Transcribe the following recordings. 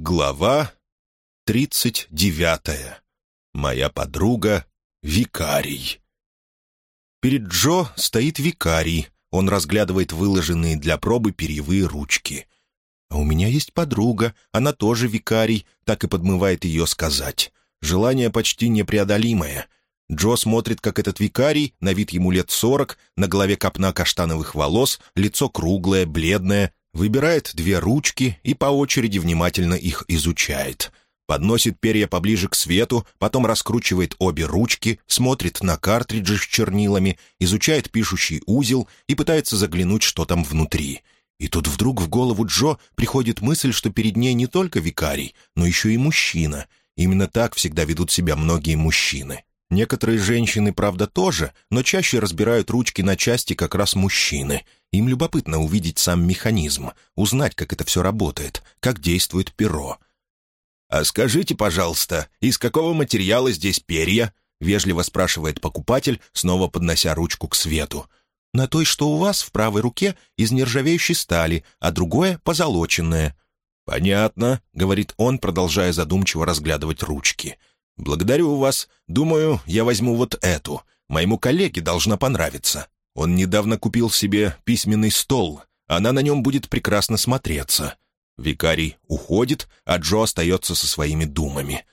Глава тридцать девятая. Моя подруга — викарий. Перед Джо стоит викарий. Он разглядывает выложенные для пробы перьевые ручки. «А у меня есть подруга, она тоже викарий», так и подмывает ее сказать. Желание почти непреодолимое. Джо смотрит, как этот викарий, на вид ему лет сорок, на голове копна каштановых волос, лицо круглое, бледное, выбирает две ручки и по очереди внимательно их изучает. Подносит перья поближе к свету, потом раскручивает обе ручки, смотрит на картриджи с чернилами, изучает пишущий узел и пытается заглянуть, что там внутри. И тут вдруг в голову Джо приходит мысль, что перед ней не только викарий, но еще и мужчина. Именно так всегда ведут себя многие мужчины. Некоторые женщины, правда, тоже, но чаще разбирают ручки на части как раз мужчины. Им любопытно увидеть сам механизм, узнать, как это все работает, как действует перо. «А скажите, пожалуйста, из какого материала здесь перья?» — вежливо спрашивает покупатель, снова поднося ручку к свету. «На той, что у вас в правой руке, из нержавеющей стали, а другое — позолоченное». «Понятно», — говорит он, продолжая задумчиво разглядывать ручки. «Благодарю вас. Думаю, я возьму вот эту. Моему коллеге должна понравиться. Он недавно купил себе письменный стол. Она на нем будет прекрасно смотреться». Викарий уходит, а Джо остается со своими думами.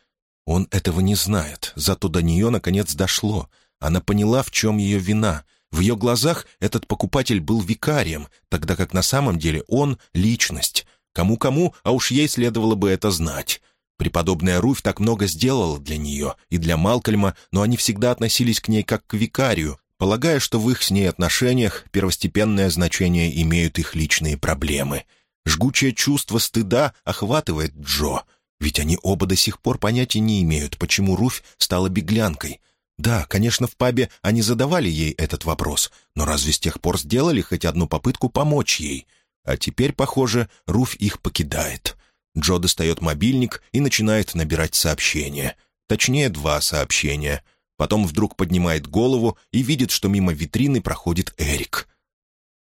Он этого не знает, зато до нее наконец дошло. Она поняла, в чем ее вина. В ее глазах этот покупатель был викарием, тогда как на самом деле он — личность. Кому-кому, а уж ей следовало бы это знать. Преподобная Руфь так много сделала для нее и для Малкольма, но они всегда относились к ней как к викарию, полагая, что в их с ней отношениях первостепенное значение имеют их личные проблемы. Жгучее чувство стыда охватывает Джо, ведь они оба до сих пор понятия не имеют, почему Руфь стала беглянкой. Да, конечно, в пабе они задавали ей этот вопрос, но разве с тех пор сделали хоть одну попытку помочь ей? А теперь, похоже, Руфь их покидает. Джо достает мобильник и начинает набирать сообщения. Точнее, два сообщения. Потом вдруг поднимает голову и видит, что мимо витрины проходит Эрик.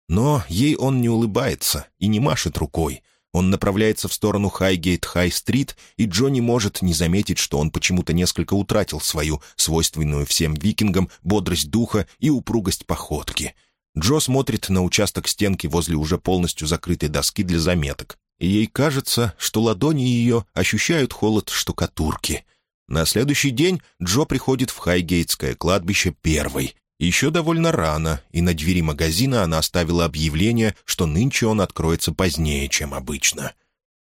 Но ей он не улыбается и не машет рукой. Он направляется в сторону Хайгейт-Хай-стрит, и Джо не может не заметить, что он почему-то несколько утратил свою, свойственную всем викингам, бодрость духа и упругость походки. Джо смотрит на участок стенки возле уже полностью закрытой доски для заметок и ей кажется, что ладони ее ощущают холод штукатурки. На следующий день Джо приходит в Хайгейтское кладбище первой. Еще довольно рано, и на двери магазина она оставила объявление, что нынче он откроется позднее, чем обычно.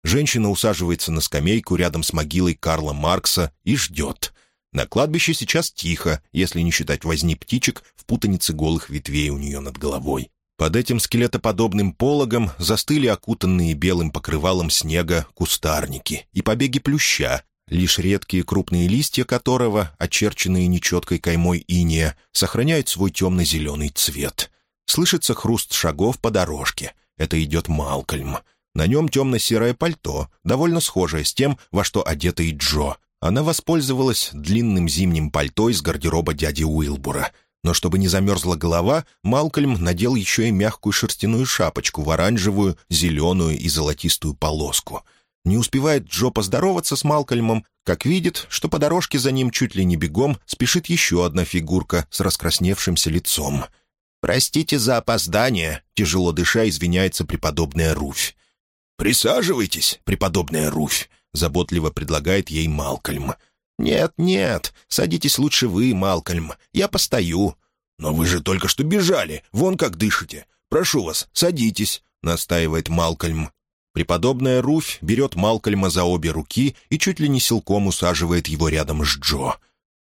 Женщина усаживается на скамейку рядом с могилой Карла Маркса и ждет. На кладбище сейчас тихо, если не считать возни птичек в путанице голых ветвей у нее над головой. Под этим скелетоподобным пологом застыли окутанные белым покрывалом снега кустарники и побеги плюща, лишь редкие крупные листья которого, очерченные нечеткой каймой иния, сохраняют свой темно-зеленый цвет. Слышится хруст шагов по дорожке. Это идет Малкольм. На нем темно-серое пальто, довольно схожее с тем, во что одета и Джо. Она воспользовалась длинным зимним пальто из гардероба дяди Уилбура — но чтобы не замерзла голова, Малкольм надел еще и мягкую шерстяную шапочку в оранжевую, зеленую и золотистую полоску. Не успевает Джо поздороваться с Малкольмом, как видит, что по дорожке за ним чуть ли не бегом спешит еще одна фигурка с раскрасневшимся лицом. «Простите за опоздание», — тяжело дыша извиняется преподобная Руфь. «Присаживайтесь, преподобная Руфь», — заботливо предлагает ей Малкольм. «Нет, нет, садитесь лучше вы, Малкольм, я постою». «Но вы же только что бежали, вон как дышите. Прошу вас, садитесь», — настаивает Малкольм. Преподобная Руфь берет Малкольма за обе руки и чуть ли не силком усаживает его рядом с Джо.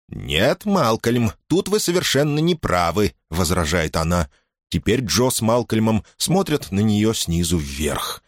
«Нет, Малкольм, тут вы совершенно не правы», — возражает она. Теперь Джо с Малкольмом смотрят на нее снизу вверх.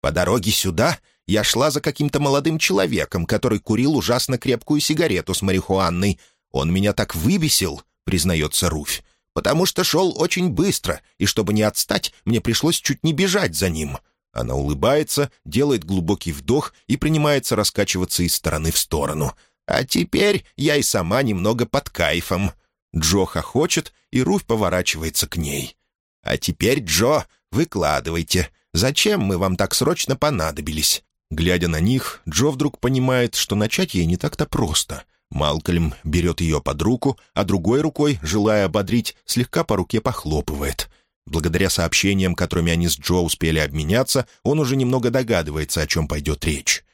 «По дороге сюда я шла за каким-то молодым человеком, который курил ужасно крепкую сигарету с марихуанной. Он меня так выбесил, признается Руфь, потому что шел очень быстро, и чтобы не отстать, мне пришлось чуть не бежать за ним. Она улыбается, делает глубокий вдох и принимается раскачиваться из стороны в сторону. А теперь я и сама немного под кайфом. Джо хохочет, и Руфь поворачивается к ней. «А теперь, Джо, выкладывайте. Зачем мы вам так срочно понадобились? Глядя на них, Джо вдруг понимает, что начать ей не так-то просто. Малкольм берет ее под руку, а другой рукой, желая ободрить, слегка по руке похлопывает. Благодаря сообщениям, которыми они с Джо успели обменяться, он уже немного догадывается, о чем пойдет речь.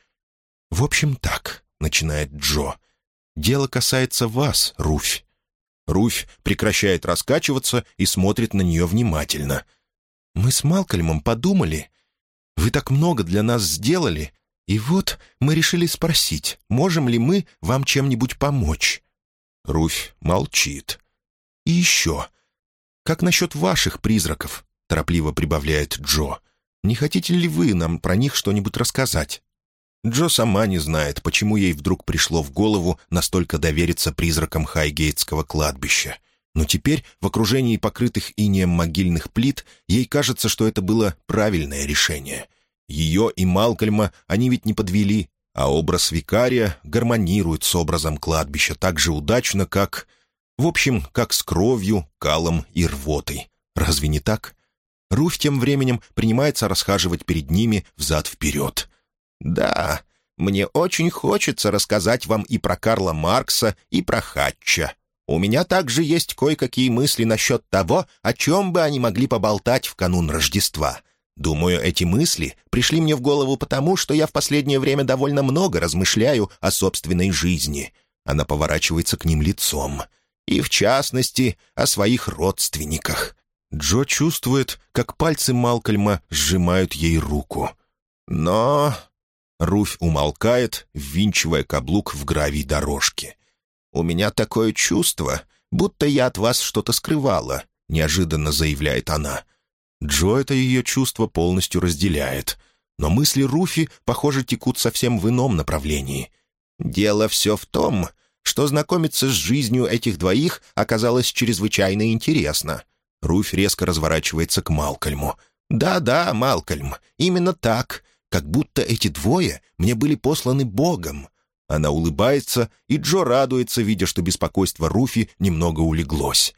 «В общем, так», — начинает Джо. «Дело касается вас, Руфь». Руфь прекращает раскачиваться и смотрит на нее внимательно. «Мы с Малкольмом подумали. Вы так много для нас сделали, и вот мы решили спросить, можем ли мы вам чем-нибудь помочь?» Руфь молчит. «И еще. Как насчет ваших призраков?» — торопливо прибавляет Джо. «Не хотите ли вы нам про них что-нибудь рассказать?» Джо сама не знает, почему ей вдруг пришло в голову настолько довериться призракам Хайгейтского кладбища. Но теперь, в окружении покрытых инеем могильных плит, ей кажется, что это было правильное решение. Ее и Малкольма они ведь не подвели, а образ викария гармонирует с образом кладбища так же удачно, как... В общем, как с кровью, калом и рвотой. Разве не так? Руфь тем временем принимается расхаживать перед ними взад-вперед. «Да, мне очень хочется рассказать вам и про Карла Маркса, и про Хатча. У меня также есть кое-какие мысли насчет того, о чем бы они могли поболтать в канун Рождества. Думаю, эти мысли пришли мне в голову потому, что я в последнее время довольно много размышляю о собственной жизни». Она поворачивается к ним лицом. «И, в частности, о своих родственниках». Джо чувствует, как пальцы Малкольма сжимают ей руку. «Но Руфь умолкает, ввинчивая каблук в гравий дорожки. «У меня такое чувство, будто я от вас что-то скрывала», — неожиданно заявляет она. Джо это ее чувство полностью разделяет. Но мысли Руфи, похоже, текут совсем в ином направлении. «Дело все в том, что знакомиться с жизнью этих двоих оказалось чрезвычайно интересно». Руфь резко разворачивается к Малкольму. «Да-да, Малкольм, именно так как будто эти двое мне были посланы Богом. Она улыбается, и Джо радуется, видя, что беспокойство Руфи немного улеглось.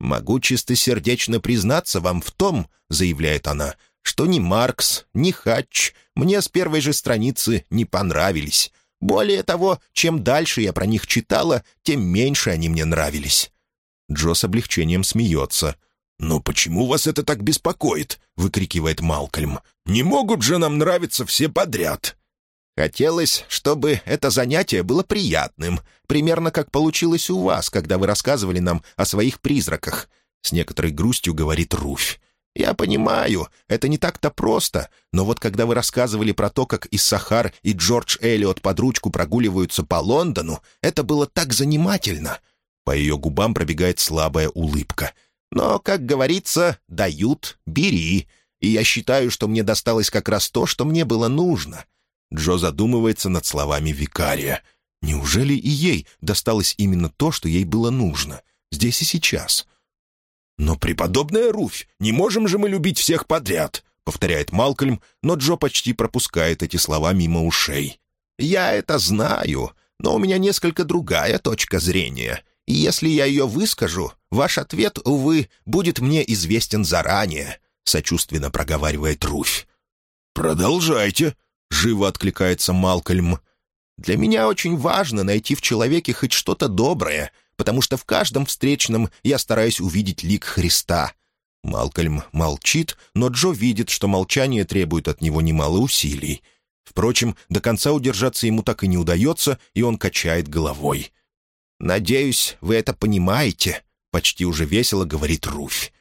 «Могу чистосердечно признаться вам в том, — заявляет она, — что ни Маркс, ни Хатч мне с первой же страницы не понравились. Более того, чем дальше я про них читала, тем меньше они мне нравились». Джо с облегчением смеется. «Но почему вас это так беспокоит?» — выкрикивает Малкольм. «Не могут же нам нравиться все подряд!» «Хотелось, чтобы это занятие было приятным, примерно как получилось у вас, когда вы рассказывали нам о своих призраках», — с некоторой грустью говорит Руфь. «Я понимаю, это не так-то просто, но вот когда вы рассказывали про то, как Иссахар и Джордж Эллиот под ручку прогуливаются по Лондону, это было так занимательно». По ее губам пробегает слабая улыбка — но, как говорится, дают — бери. И я считаю, что мне досталось как раз то, что мне было нужно». Джо задумывается над словами викария. Неужели и ей досталось именно то, что ей было нужно? Здесь и сейчас. «Но, преподобная Руфь, не можем же мы любить всех подряд», — повторяет Малкольм, но Джо почти пропускает эти слова мимо ушей. «Я это знаю, но у меня несколько другая точка зрения. И если я ее выскажу, ваш ответ, увы, будет мне известен заранее», — сочувственно проговаривает Руфь. «Продолжайте», — живо откликается Малкольм. «Для меня очень важно найти в человеке хоть что-то доброе, потому что в каждом встречном я стараюсь увидеть лик Христа». Малкольм молчит, но Джо видит, что молчание требует от него немало усилий. Впрочем, до конца удержаться ему так и не удается, и он качает головой. «Надеюсь, вы это понимаете», — почти уже весело говорит Руфь.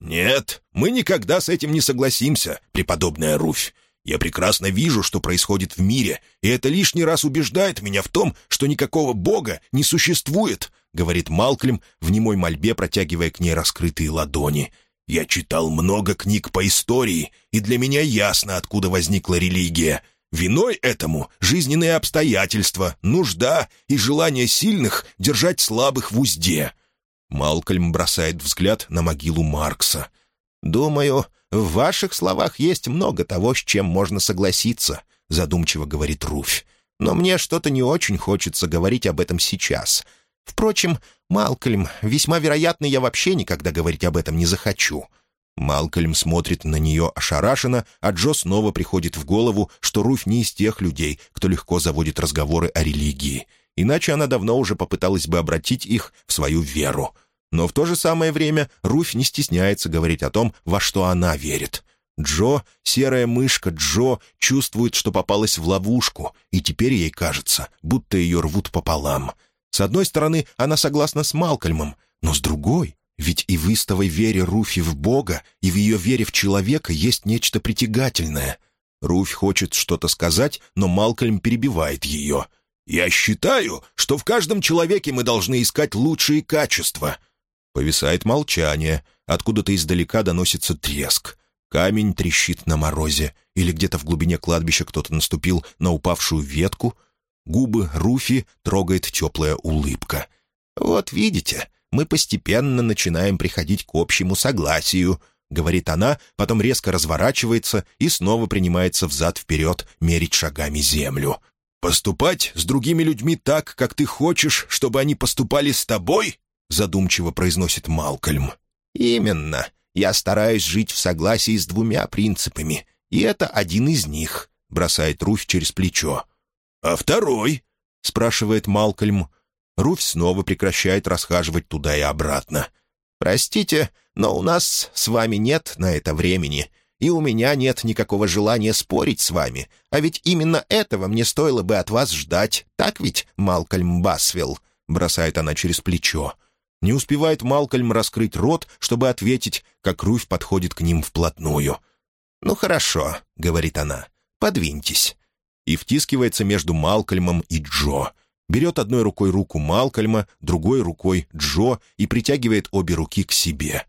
«Нет, мы никогда с этим не согласимся, преподобная Руфь. Я прекрасно вижу, что происходит в мире, и это лишний раз убеждает меня в том, что никакого Бога не существует», — говорит Малклем, в немой мольбе протягивая к ней раскрытые ладони. «Я читал много книг по истории, и для меня ясно, откуда возникла религия. Виной этому жизненные обстоятельства, нужда и желание сильных держать слабых в узде. Малкольм бросает взгляд на могилу Маркса. «Думаю, в ваших словах есть много того, с чем можно согласиться», — задумчиво говорит Руфь. «Но мне что-то не очень хочется говорить об этом сейчас. Впрочем, Малкольм, весьма вероятно, я вообще никогда говорить об этом не захочу». Малкольм смотрит на нее ошарашенно, а Джо снова приходит в голову, что Руфь не из тех людей, кто легко заводит разговоры о религии. Иначе она давно уже попыталась бы обратить их в свою веру. Но в то же самое время Руфь не стесняется говорить о том, во что она верит. Джо, серая мышка Джо, чувствует, что попалась в ловушку, и теперь ей кажется, будто ее рвут пополам. С одной стороны, она согласна с Малкольмом, но с другой ведь и в истовой вере Руфи в Бога, и в ее вере в человека есть нечто притягательное. Руфь хочет что-то сказать, но Малкольм перебивает ее. «Я считаю, что в каждом человеке мы должны искать лучшие качества». Повисает молчание. Откуда-то издалека доносится треск. Камень трещит на морозе. Или где-то в глубине кладбища кто-то наступил на упавшую ветку. Губы Руфи трогает теплая улыбка. «Вот видите, мы постепенно начинаем приходить к общему согласию», — говорит она, потом резко разворачивается и снова принимается взад-вперед мерить шагами землю. «Поступать с другими людьми так, как ты хочешь, чтобы они поступали с тобой?» — задумчиво произносит Малкольм. «Именно. Я стараюсь жить в согласии с двумя принципами, и это один из них», — бросает Руфь через плечо. «А второй?» — спрашивает Малкольм. Руфь снова прекращает расхаживать туда и обратно. «Простите, но у нас с вами нет на это времени, и у меня нет никакого желания спорить с вами, а ведь именно этого мне стоило бы от вас ждать, так ведь, Малкольм Басвилл?» — бросает она через плечо. Не успевает Малкольм раскрыть рот, чтобы ответить, как Руфь подходит к ним вплотную. «Ну хорошо», — говорит она, — «подвиньтесь». И втискивается между Малкольмом и Джо берет одной рукой руку Малкольма, другой рукой Джо и притягивает обе руки к себе.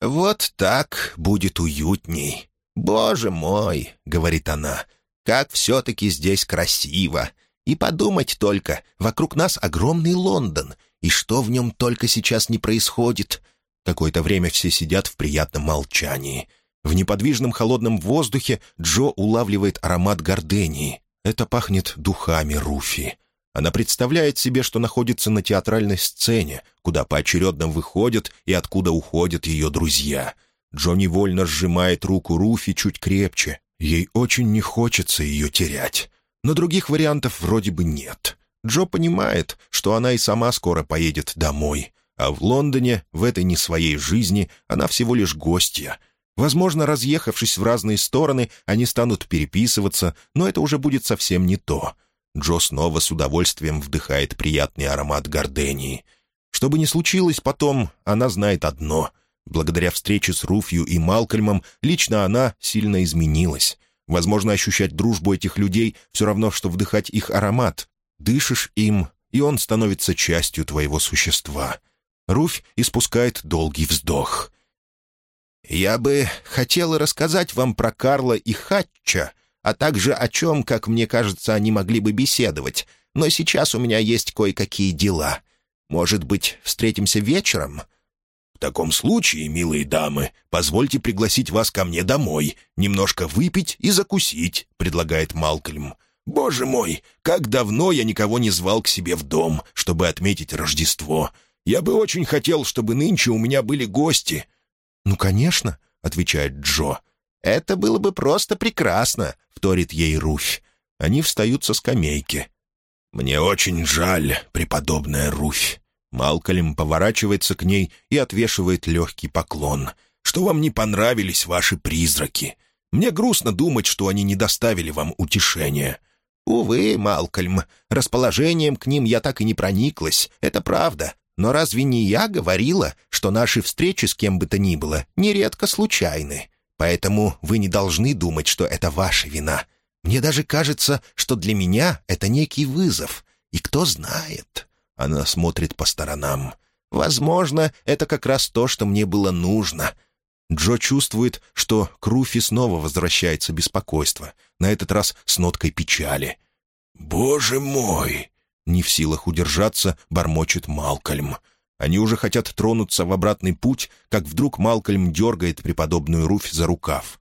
«Вот так будет уютней. Боже мой!» — говорит она. «Как все-таки здесь красиво! И подумать только, вокруг нас огромный Лондон, и что в нем только сейчас не происходит!» Какое-то время все сидят в приятном молчании. В неподвижном холодном воздухе Джо улавливает аромат гордении. Это пахнет духами Руфи. Она представляет себе, что находится на театральной сцене, куда поочередно выходят и откуда уходят ее друзья. Джо невольно сжимает руку Руфи чуть крепче. Ей очень не хочется ее терять. Но других вариантов вроде бы нет. Джо понимает, что она и сама скоро поедет домой. А в Лондоне, в этой не своей жизни, она всего лишь гостья. Возможно, разъехавшись в разные стороны, они станут переписываться, но это уже будет совсем не то — Джо снова с удовольствием вдыхает приятный аромат гордении. Что бы ни случилось потом, она знает одно. Благодаря встрече с Руфью и Малкольмом лично она сильно изменилась. Возможно, ощущать дружбу этих людей все равно, что вдыхать их аромат. Дышишь им, и он становится частью твоего существа. Руфь испускает долгий вздох. «Я бы хотела рассказать вам про Карла и Хатча», а также о чем, как мне кажется, они могли бы беседовать. Но сейчас у меня есть кое-какие дела. Может быть, встретимся вечером?» «В таком случае, милые дамы, позвольте пригласить вас ко мне домой, немножко выпить и закусить», — предлагает Малкольм. «Боже мой, как давно я никого не звал к себе в дом, чтобы отметить Рождество. Я бы очень хотел, чтобы нынче у меня были гости». «Ну, конечно», — отвечает Джо. «Это было бы просто прекрасно», — вторит ей Руфь. Они встают со скамейки. «Мне очень жаль, преподобная Руфь». Малкольм поворачивается к ней и отвешивает легкий поклон. «Что вам не понравились ваши призраки? Мне грустно думать, что они не доставили вам утешения». «Увы, Малкольм, расположением к ним я так и не прониклась, это правда. Но разве не я говорила, что наши встречи с кем бы то ни было нередко случайны? Поэтому вы не должны думать, что это ваша вина. Мне даже кажется, что для меня это некий вызов. И кто знает...» Она смотрит по сторонам. «Возможно, это как раз то, что мне было нужно». Джо чувствует, что к Руфи снова возвращается беспокойство, на этот раз с ноткой печали. «Боже мой!» — не в силах удержаться, бормочет Малкольм. Они уже хотят тронуться в обратный путь, как вдруг Малкольм дергает преподобную Руфь за рукав.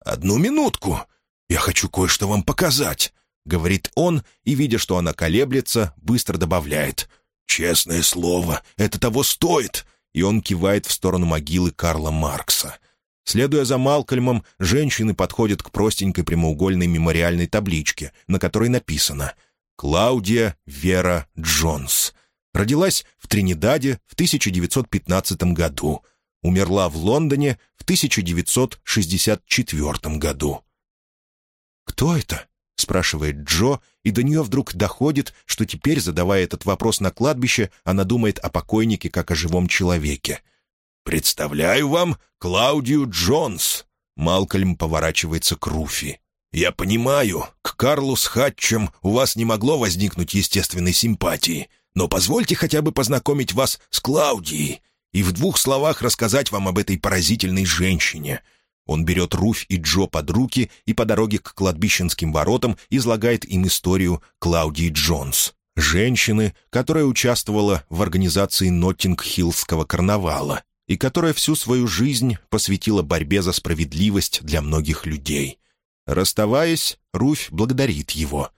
«Одну минутку! Я хочу кое-что вам показать!» — говорит он, и, видя, что она колеблется, быстро добавляет. «Честное слово, это того стоит!» И он кивает в сторону могилы Карла Маркса. Следуя за Малкольмом, женщины подходят к простенькой прямоугольной мемориальной табличке, на которой написано «Клаудия Вера Джонс». Родилась в Тринидаде в 1915 году. Умерла в Лондоне в 1964 году. «Кто это?» — спрашивает Джо, и до нее вдруг доходит, что теперь, задавая этот вопрос на кладбище, она думает о покойнике как о живом человеке — «Представляю вам Клаудию Джонс!» Малкольм поворачивается к Руфи. «Я понимаю, к Карлу с Хатчем у вас не могло возникнуть естественной симпатии, но позвольте хотя бы познакомить вас с Клаудией и в двух словах рассказать вам об этой поразительной женщине». Он берет Руфь и Джо под руки и по дороге к кладбищенским воротам излагает им историю Клаудии Джонс, женщины, которая участвовала в организации Ноттинг-Хиллского карнавала и которая всю свою жизнь посвятила борьбе за справедливость для многих людей. Расставаясь, Руфь благодарит его.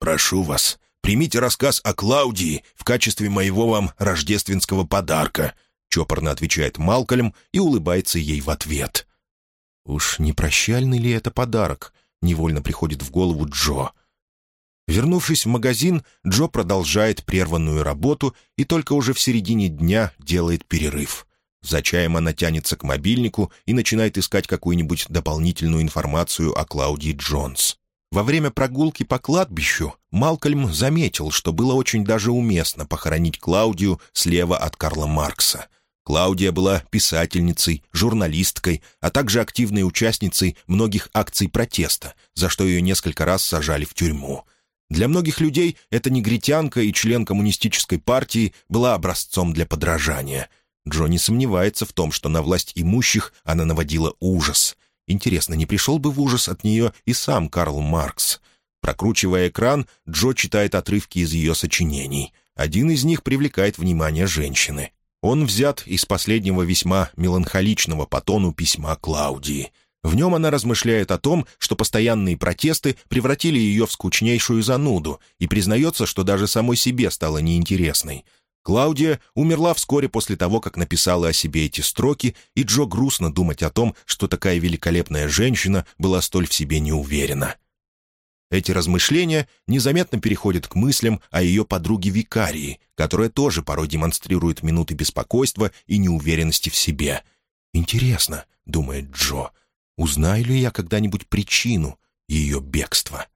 «Прошу вас, примите рассказ о Клаудии в качестве моего вам рождественского подарка», чопорно отвечает Малкольм и улыбается ей в ответ. «Уж не прощальный ли это подарок?» — невольно приходит в голову Джо. Вернувшись в магазин, Джо продолжает прерванную работу и только уже в середине дня делает перерыв. За чаем она тянется к мобильнику и начинает искать какую-нибудь дополнительную информацию о Клаудии Джонс. Во время прогулки по кладбищу Малкольм заметил, что было очень даже уместно похоронить Клаудию слева от Карла Маркса. Клаудия была писательницей, журналисткой, а также активной участницей многих акций протеста, за что ее несколько раз сажали в тюрьму. Для многих людей эта негритянка и член коммунистической партии была образцом для подражания – Джо не сомневается в том, что на власть имущих она наводила ужас. Интересно, не пришел бы в ужас от нее и сам Карл Маркс? Прокручивая экран, Джо читает отрывки из ее сочинений. Один из них привлекает внимание женщины. Он взят из последнего весьма меланхоличного по тону письма Клаудии. В нем она размышляет о том, что постоянные протесты превратили ее в скучнейшую зануду и признается, что даже самой себе стала неинтересной. Клаудия умерла вскоре после того, как написала о себе эти строки, и Джо грустно думать о том, что такая великолепная женщина была столь в себе неуверена. Эти размышления незаметно переходят к мыслям о ее подруге Викарии, которая тоже порой демонстрирует минуты беспокойства и неуверенности в себе. «Интересно», — думает Джо, — «узнаю ли я когда-нибудь причину ее бегства?»